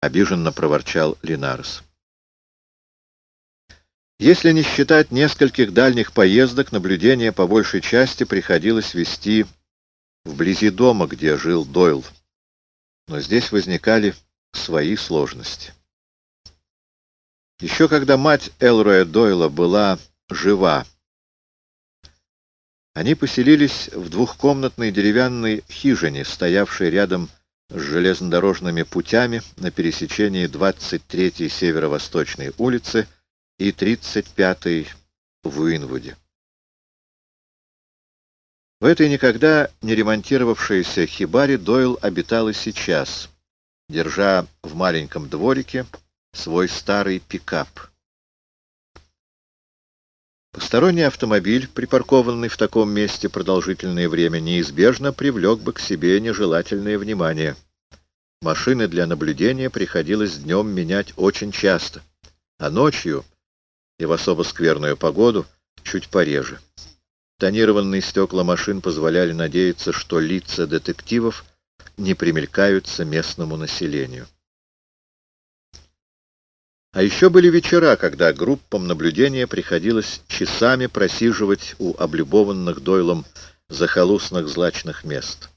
— обиженно проворчал Линарес. Если не считать нескольких дальних поездок, наблюдение по большей части приходилось вести вблизи дома, где жил Дойл. Но здесь возникали свои сложности. Еще когда мать Элроя Дойла была жива, они поселились в двухкомнатной деревянной хижине, стоявшей рядом с железнодорожными путями на пересечении 23-й северо-восточной улицы и 35-й в Уинвуде. В этой никогда не ремонтировавшейся хибаре Дойл обитал и сейчас, держа в маленьком дворике свой старый пикап. Посторонний автомобиль, припаркованный в таком месте продолжительное время, неизбежно привлек бы к себе нежелательное внимание. Машины для наблюдения приходилось днем менять очень часто, а ночью — и в особо скверную погоду чуть пореже. Тонированные стекла машин позволяли надеяться, что лица детективов не примелькаются местному населению. А еще были вечера, когда группам наблюдения приходилось часами просиживать у облюбованных Дойлом захолустных злачных мест.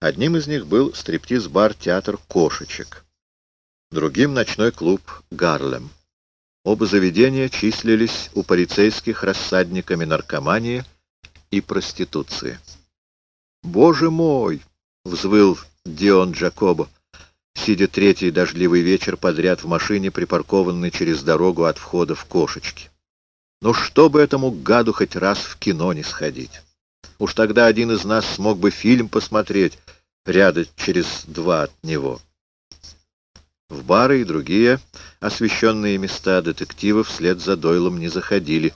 Одним из них был стриптиз-бар «Театр кошечек», другим — ночной клуб «Гарлем». Оба заведения числились у полицейских рассадниками наркомании и проституции. «Боже мой!» — взвыл Дион Джакобо, сидя третий дождливый вечер подряд в машине, припаркованной через дорогу от входа в кошечки. «Ну, чтобы этому гаду хоть раз в кино не сходить! Уж тогда один из нас смог бы фильм посмотреть ряда через два от него». В бары и другие освещенные места детективы вслед за Дойлом не заходили,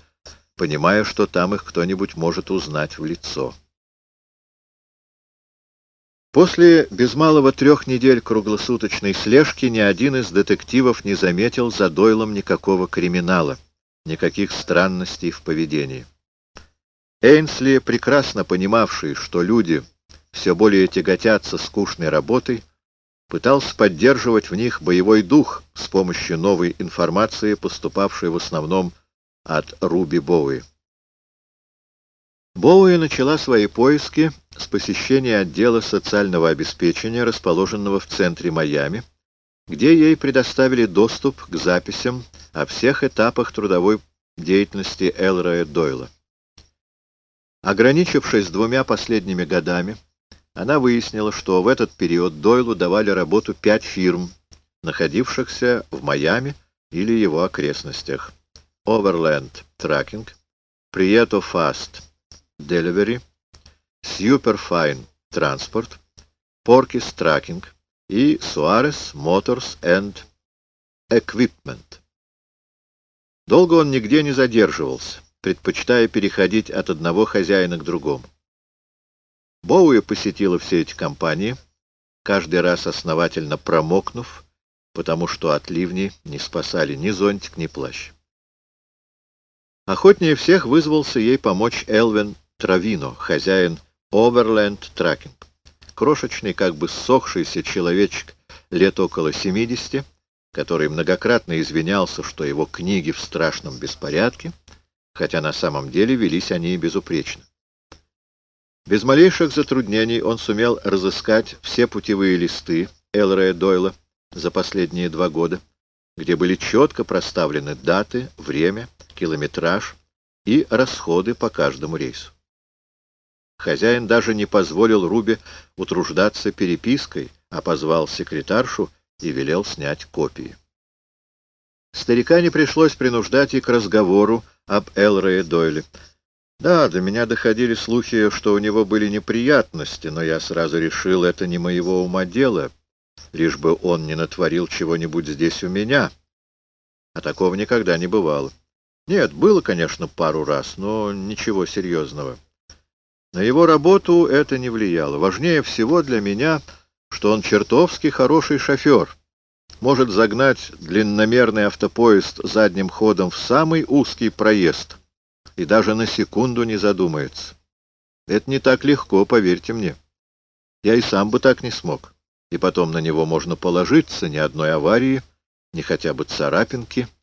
понимая, что там их кто-нибудь может узнать в лицо. После без малого трех недель круглосуточной слежки ни один из детективов не заметил за Дойлом никакого криминала, никаких странностей в поведении. Эйнсли, прекрасно понимавший, что люди все более тяготятся скучной работой, пытался поддерживать в них боевой дух с помощью новой информации, поступавшей в основном от Руби Боуи. Боуи начала свои поиски с посещения отдела социального обеспечения, расположенного в центре Майами, где ей предоставили доступ к записям о всех этапах трудовой деятельности Элроя Дойла. Ограничившись двумя последними годами, она выяснила, что в этот период Дойлу давали работу пять фирм, находившихся в Майами или его окрестностях. Overland Tracking, Prieto Fast Delivery, Superfine Transport, Porkis Tracking и Suarez Motors and Equipment. Долго он нигде не задерживался, предпочитая переходить от одного хозяина к другому. Боуи посетила все эти компании, каждый раз основательно промокнув, потому что от ливней не спасали ни зонтик, ни плащ. Охотнее всех вызвался ей помочь Элвин Травино, хозяин Overland Tracking. Крошечный, как бы ссохшийся человечек лет около 70, который многократно извинялся, что его книги в страшном беспорядке, хотя на самом деле велись они безупречно. Без малейших затруднений он сумел разыскать все путевые листы Элрея Дойла за последние два года, где были четко проставлены даты, время, километраж и расходы по каждому рейсу. Хозяин даже не позволил Рубе утруждаться перепиской, а позвал секретаршу и велел снять копии. Старика не пришлось принуждать и к разговору об Элрее Дойле. Да, до меня доходили слухи, что у него были неприятности, но я сразу решил, это не моего ума дело, лишь бы он не натворил чего-нибудь здесь у меня. А такого никогда не бывало. Нет, было, конечно, пару раз, но ничего серьезного. На его работу это не влияло. Важнее всего для меня, что он чертовски хороший шофер. Может загнать длинномерный автопоезд задним ходом в самый узкий проезд — и даже на секунду не задумается. Это не так легко, поверьте мне. Я и сам бы так не смог. и потом на него можно положиться, ни одной аварии, ни хотя бы царапинки —